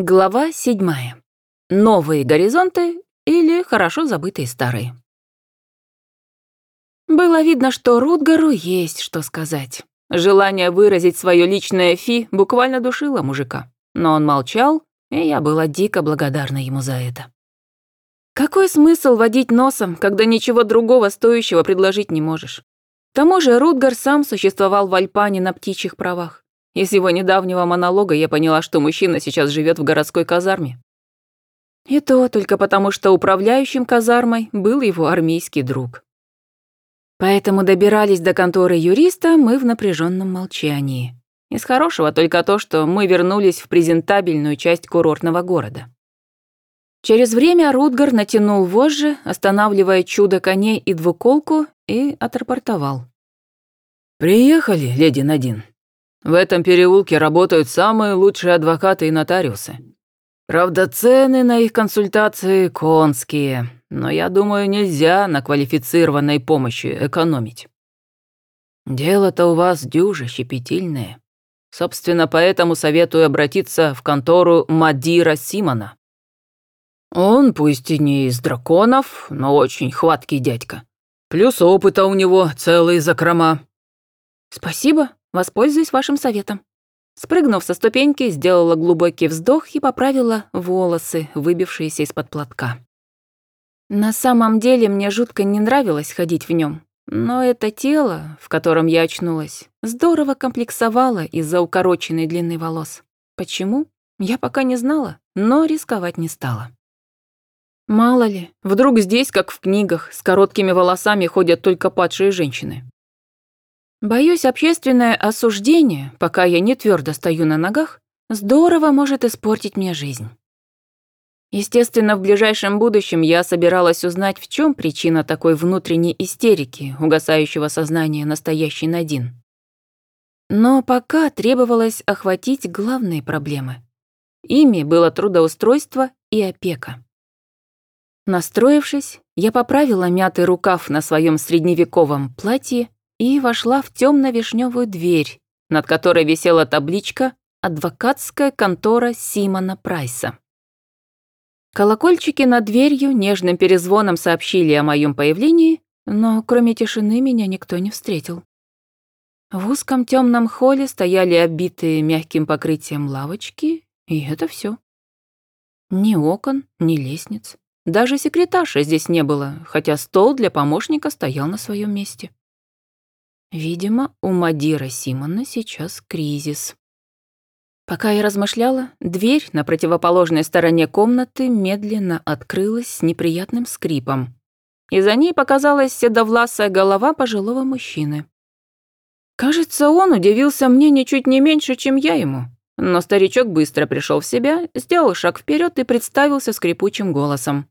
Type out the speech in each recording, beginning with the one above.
Глава седьмая. Новые горизонты или хорошо забытые старые. Было видно, что Рутгару есть что сказать. Желание выразить свое личное фи буквально душило мужика. Но он молчал, и я была дико благодарна ему за это. Какой смысл водить носом, когда ничего другого стоящего предложить не можешь? К тому же Рутгар сам существовал в Альпане на птичьих правах. Из его недавнего монолога я поняла, что мужчина сейчас живет в городской казарме. И то только потому, что управляющим казармой был его армейский друг. Поэтому добирались до конторы юриста мы в напряженном молчании. Из хорошего только то, что мы вернулись в презентабельную часть курортного города. Через время Рутгар натянул вожжи, останавливая чудо коней и двуколку, и отрапортовал. «Приехали, леди Надин. В этом переулке работают самые лучшие адвокаты и нотариусы. Правда, цены на их консультации конские, но я думаю, нельзя на квалифицированной помощи экономить. Дело-то у вас дюже щепетильное. Собственно, поэтому советую обратиться в контору Мадира Симона. Он, пусть и не из драконов, но очень хваткий дядька. Плюс опыта у него целые закрома. Спасибо, Воспользуюсь вашим советом. Спрыгнув со ступеньки, сделала глубокий вздох и поправила волосы, выбившиеся из-под платка. На самом деле мне жутко не нравилось ходить в нем, но это тело, в котором я очнулась, здорово комплексовало из-за укороченной длины волос. Почему? Я пока не знала, но рисковать не стала. Мало ли, вдруг здесь, как в книгах, с короткими волосами ходят только падшие женщины. Боюсь, общественное осуждение, пока я не твердо стою на ногах, здорово может испортить мне жизнь. Естественно, в ближайшем будущем я собиралась узнать, в чем причина такой внутренней истерики, угасающего сознания настоящей Надин. Но пока требовалось охватить главные проблемы. Ими было трудоустройство и опека. Настроившись, я поправила мятый рукав на своем средневековом платье и вошла в темно-вишневую дверь, над которой висела табличка «Адвокатская контора Симона Прайса». Колокольчики над дверью нежным перезвоном сообщили о моем появлении, но кроме тишины меня никто не встретил. В узком темном холле стояли обитые мягким покрытием лавочки, и это все. Ни окон, ни лестниц. Даже секретарши здесь не было, хотя стол для помощника стоял на своем месте. Видимо, у Мадира Симона сейчас кризис. Пока я размышляла, дверь на противоположной стороне комнаты медленно открылась с неприятным скрипом. И за ней показалась седовласая голова пожилого мужчины. Кажется, он удивился мне ничуть не меньше, чем я ему. Но старичок быстро пришел в себя, сделал шаг вперед и представился скрипучим голосом.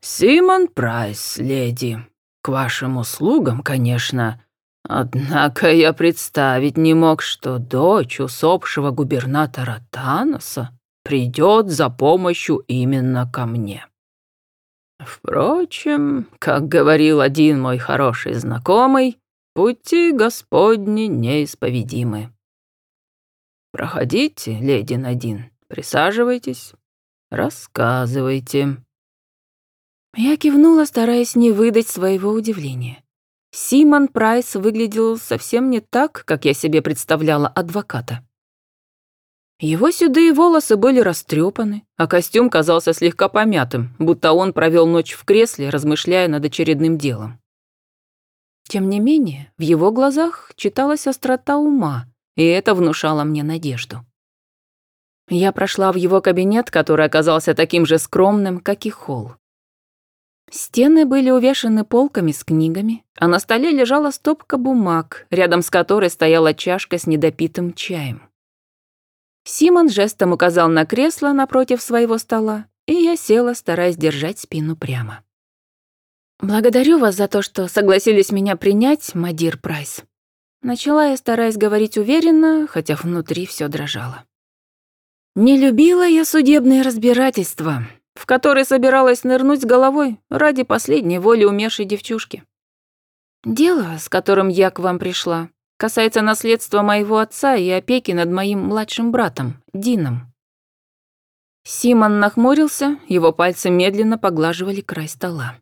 «Симон Прайс, леди. К вашим услугам, конечно. Однако я представить не мог, что дочь усопшего губернатора Таноса придет за помощью именно ко мне. Впрочем, как говорил один мой хороший знакомый, пути Господни неисповедимы. Проходите, леди Надин, присаживайтесь, рассказывайте. Я кивнула, стараясь не выдать своего удивления. Симон Прайс выглядел совсем не так, как я себе представляла адвоката. Его седые волосы были растрепаны, а костюм казался слегка помятым, будто он провел ночь в кресле, размышляя над очередным делом. Тем не менее, в его глазах читалась острота ума, и это внушало мне надежду. Я прошла в его кабинет, который оказался таким же скромным, как и холл. Стены были увешаны полками с книгами, а на столе лежала стопка бумаг, рядом с которой стояла чашка с недопитым чаем. Симон жестом указал на кресло напротив своего стола, и я села, стараясь держать спину прямо. «Благодарю вас за то, что согласились меня принять, Мадир Прайс». Начала я, стараясь говорить уверенно, хотя внутри все дрожало. Не любила я судебные разбирательства, в который собиралась нырнуть головой ради последней воли умершей девчушки. Дело, с которым я к вам пришла, касается наследства моего отца и опеки над моим младшим братом, Дином. Симон нахмурился, его пальцы медленно поглаживали край стола.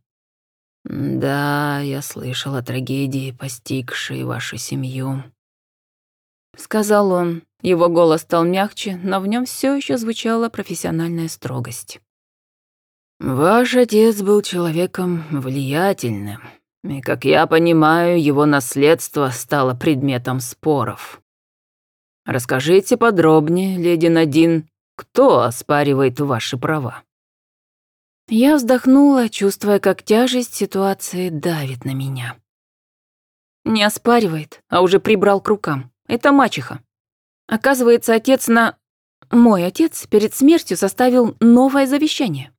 «Да, я слышал о трагедии, постигшей вашу семью», — сказал он. Его голос стал мягче, но в нем все еще звучала профессиональная строгость. «Ваш отец был человеком влиятельным, и, как я понимаю, его наследство стало предметом споров. Расскажите подробнее, леди Надин, кто оспаривает ваши права?» Я вздохнула, чувствуя, как тяжесть ситуации давит на меня. Не оспаривает, а уже прибрал к рукам. Это мачеха. Оказывается, отец на... Мой отец перед смертью составил новое завещание.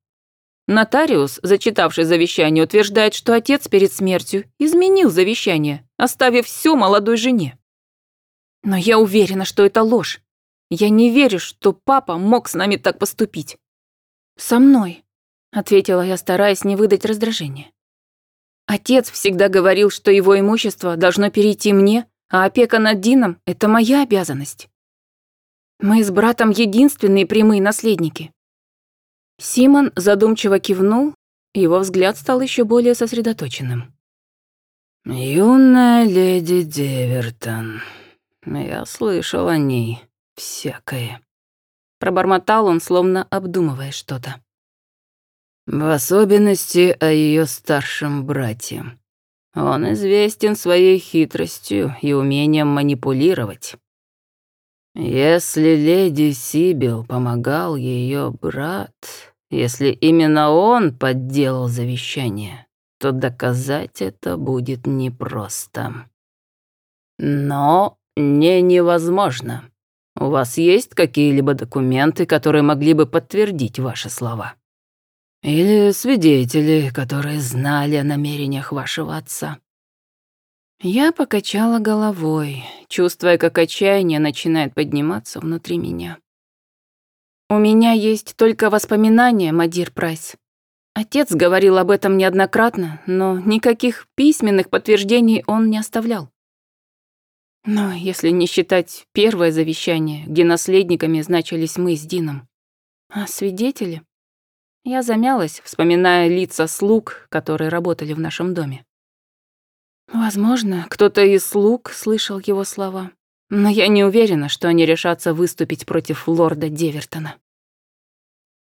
Нотариус, зачитавший завещание, утверждает, что отец перед смертью изменил завещание, оставив все молодой жене. Но я уверена, что это ложь. Я не верю, что папа мог с нами так поступить. Со мной, ответила я, стараясь не выдать раздражения. Отец всегда говорил, что его имущество должно перейти мне, а опека над Дином – это моя обязанность. Мы с братом единственные прямые наследники. Симон задумчиво кивнул, его взгляд стал еще более сосредоточенным. «Юная леди Девертон, я слышал о ней всякое». Пробормотал он, словно обдумывая что-то. В особенности о ее старшем брате. Он известен своей хитростью и умением манипулировать. Если леди Сибил помогал ее брат, если именно он подделал завещание, то доказать это будет непросто. Но не невозможно. У вас есть какие-либо документы, которые могли бы подтвердить ваши слова? Или свидетели, которые знали о намерениях вашего отца?» Я покачала головой, чувствуя, как отчаяние начинает подниматься внутри меня. «У меня есть только воспоминания, Мадир Прайс. Отец говорил об этом неоднократно, но никаких письменных подтверждений он не оставлял. Но если не считать первое завещание, где наследниками значились мы с Дином. А свидетели? Я замялась, вспоминая лица слуг, которые работали в нашем доме. Возможно, кто-то из слуг слышал его слова, но я не уверена, что они решатся выступить против лорда Девертона.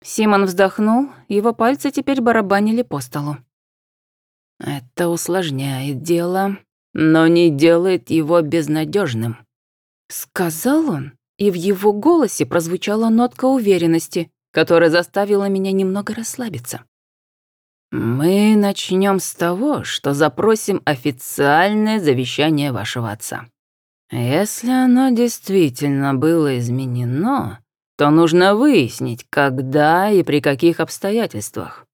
Симон вздохнул, его пальцы теперь барабанили по столу. «Это усложняет дело, но не делает его безнадежным, сказал он, и в его голосе прозвучала нотка уверенности, которая заставила меня немного расслабиться. «Мы начнем с того, что запросим официальное завещание вашего отца. Если оно действительно было изменено, то нужно выяснить, когда и при каких обстоятельствах.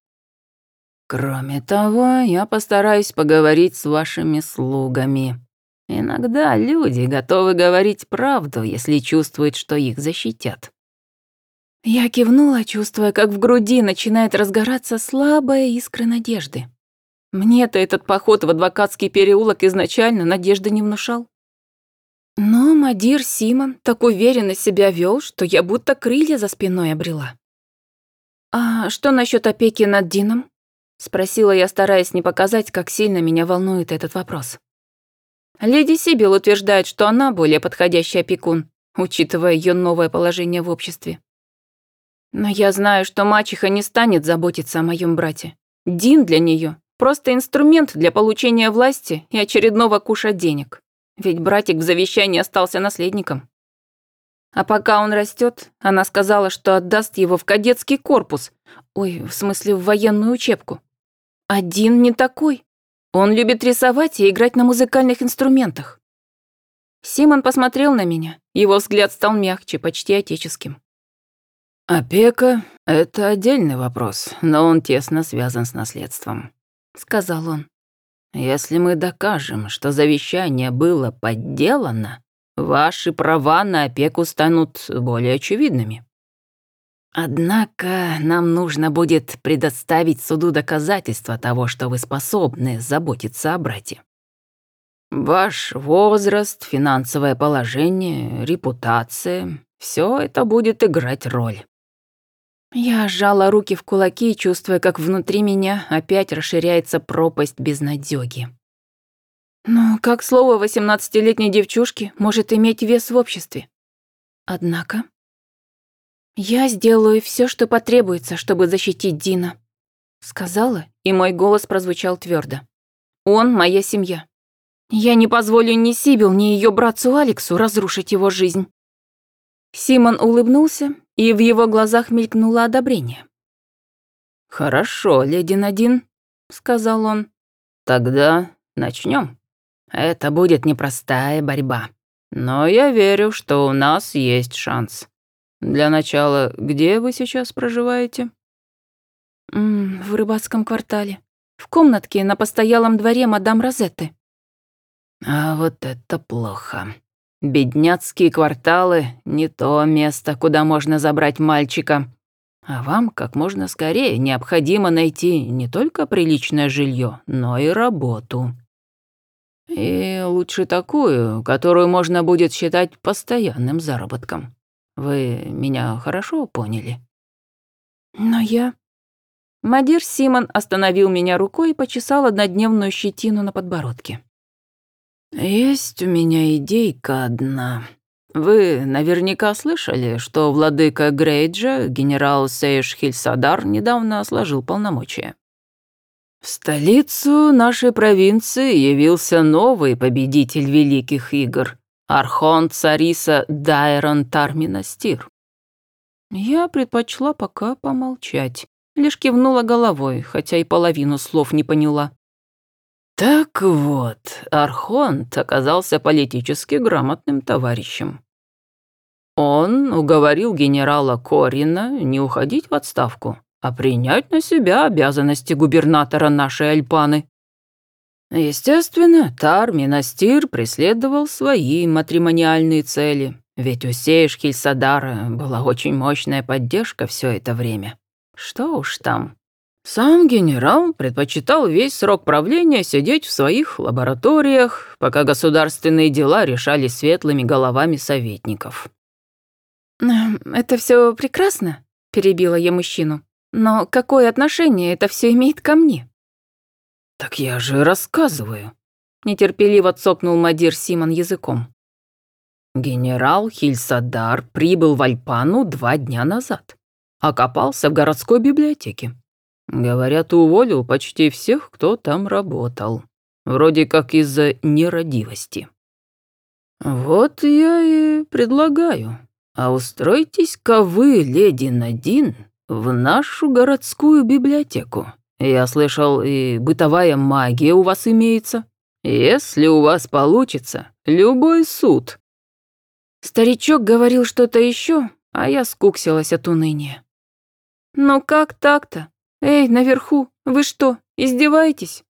Кроме того, я постараюсь поговорить с вашими слугами. Иногда люди готовы говорить правду, если чувствуют, что их защитят. Я кивнула, чувствуя, как в груди начинает разгораться слабая искра надежды. Мне-то этот поход в адвокатский переулок изначально надежды не внушал. Но Мадир Симон так уверенно себя вел, что я будто крылья за спиной обрела. «А что насчет опеки над Дином?» — спросила я, стараясь не показать, как сильно меня волнует этот вопрос. Леди Сибил утверждает, что она более подходящий опекун, учитывая ее новое положение в обществе. Но я знаю, что мачеха не станет заботиться о моем брате. Дин для нее просто инструмент для получения власти и очередного куша денег. Ведь братик в завещании остался наследником. А пока он растет, она сказала, что отдаст его в кадетский корпус. Ой, в смысле, в военную учебку. А Дин не такой. Он любит рисовать и играть на музыкальных инструментах. Симон посмотрел на меня. Его взгляд стал мягче, почти отеческим. «Опека — это отдельный вопрос, но он тесно связан с наследством», — сказал он. «Если мы докажем, что завещание было подделано, ваши права на опеку станут более очевидными. Однако нам нужно будет предоставить суду доказательства того, что вы способны заботиться о брате. Ваш возраст, финансовое положение, репутация — все это будет играть роль. Я сжала руки в кулаки, чувствуя, как внутри меня опять расширяется пропасть безнадёги. Но как слово восемнадцатилетней девчушки может иметь вес в обществе? Однако... «Я сделаю все, что потребуется, чтобы защитить Дина», — сказала, и мой голос прозвучал твердо. «Он моя семья. Я не позволю ни Сибил, ни ее братцу Алексу разрушить его жизнь». Симон улыбнулся, и в его глазах мелькнуло одобрение. «Хорошо, леди Надин», — сказал он. «Тогда начнем. Это будет непростая борьба, но я верю, что у нас есть шанс. Для начала, где вы сейчас проживаете?» М -м, «В рыбацком квартале. В комнатке на постоялом дворе мадам Розетты». «А вот это плохо. Бедняцкие кварталы — не то место, куда можно забрать мальчика. А вам как можно скорее необходимо найти не только приличное жилье, но и работу. И лучше такую, которую можно будет считать постоянным заработком. Вы меня хорошо поняли? Но я... Мадир Симон остановил меня рукой и почесал однодневную щетину на подбородке. «Есть у меня идейка одна. Вы наверняка слышали, что владыка Грейджа, генерал Сейш Хильсадар, недавно сложил полномочия. В столицу нашей провинции явился новый победитель великих игр – Архонт Цариса Дайрон Тарминастир. Я предпочла пока помолчать, лишь кивнула головой, хотя и половину слов не поняла. Так вот, Архонт оказался политически грамотным товарищем. Он уговорил генерала Корина не уходить в отставку, а принять на себя обязанности губернатора нашей Альпаны. Естественно, Тар Минастир преследовал свои матримониальные цели, ведь у Хильсадара была очень мощная поддержка все это время. Что уж там, сам генерал предпочитал весь срок правления сидеть в своих лабораториях, пока государственные дела решали светлыми головами советников. «Эм, «Это все прекрасно», — перебила я мужчину. «Но какое отношение это все имеет ко мне?» «Так я же рассказываю», — нетерпеливо цокнул Мадир Симон языком. Генерал Хильсадар прибыл в Альпану два дня назад. Окопался в городской библиотеке. Говорят, уволил почти всех, кто там работал. Вроде как из-за нерадивости. Вот я и предлагаю. А устройтесь-ка вы, леди Надин, в нашу городскую библиотеку. Я слышал, и бытовая магия у вас имеется. Если у вас получится, любой суд. Старичок говорил что-то еще, а я скуксилась от уныния. «Ну как так-то? Эй, наверху, вы что, издеваетесь?»